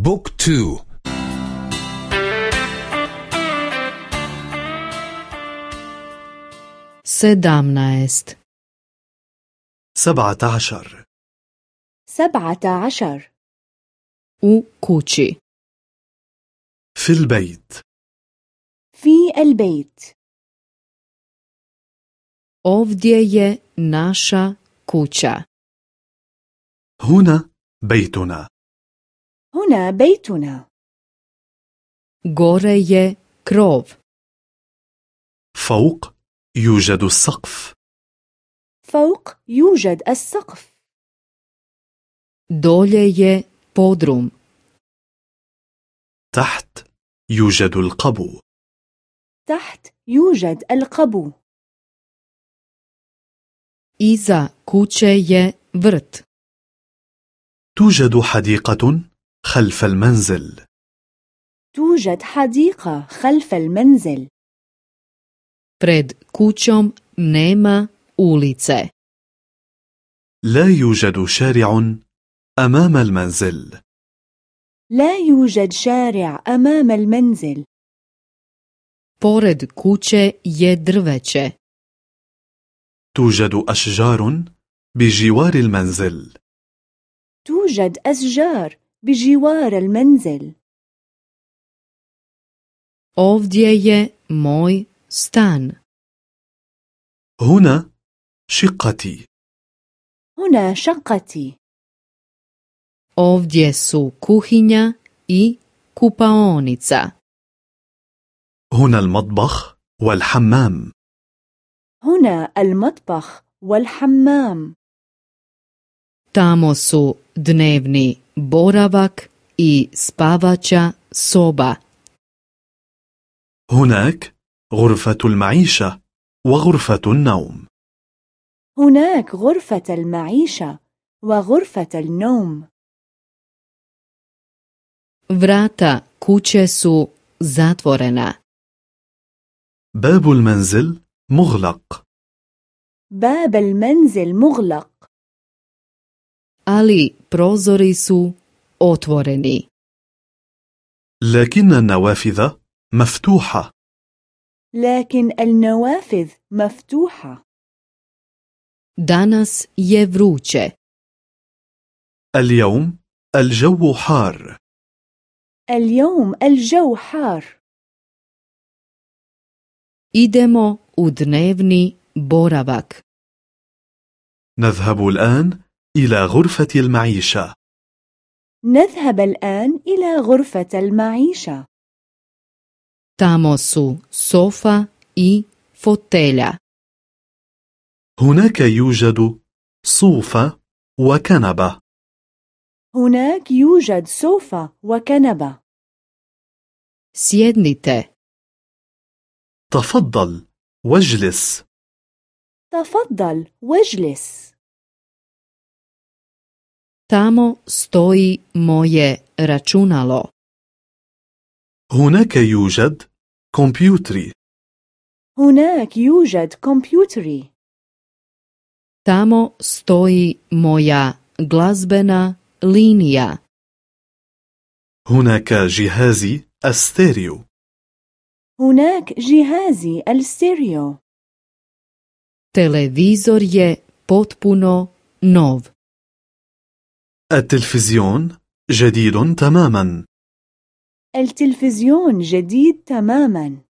بوك تو. sedamnaest سبعة عشر سبعة عشر u kući في البيت. في البيت. ovdje je naša kuća هنا بيتنا هنا بيتنا. Gore je krov. فوق يوجد السقف. فوق يوجد السقف. Dolje je podrum. تحت يوجد القبو. تحت يوجد القبو. Iza kuće je vrt. توجد حديقة. خلف المنزل. توجد حديقة خلف المنزل. Pred kućom nema ulice. لا يوجد شارع أمام المنزل. لا يوجد شارع أمام المنزل. Pored kuće je drveće. توجد أشجار بجوار المنزل. توجد أشجار بجوار المنزل. Ovdje je moj stan. هنا شقتي. هنا شقتي. Ovdje su kuhinja i kupaonica. هنا المطبخ والحمام. هنا المطبخ والحمام. Tamo su dnevni boravak i spavaća soba. هناك غرفة المعيشة وغرفة النوم هناك غرفة المعيشة وغرفة النوم Vrata kuće su zatvorena. باب المنزل مغلق باب المنزل مغلق ali prozori su otvoreni. لكن النوافذ مفتوحة لكن النوافذ مفتوحة Danas je vruće. اليوم الجو حار اليوم الجو حار Idemo u dnevni boravak. نذهب الآن إلى غرفة المعيشة. نذهب الآن إلى غرفة المعيشة. Tamo su sofa i fotelja. هناك يوجد صوفة وكنبة. هناك يوجد سوفا وكنبة. Sjednite. تفضل واجلس. تفضل واجلس. Tamo stoji moje računalo. هناك يوجد كمبيوتري هناك يوجد كمبيوتري Tamo stoji moja glazbena linija. هناك جهازي الستيريو هناك جهازي الستيريو Televizor je potpuno nov. التلفزيون جديد تماما. التلفزيون جديد تماما.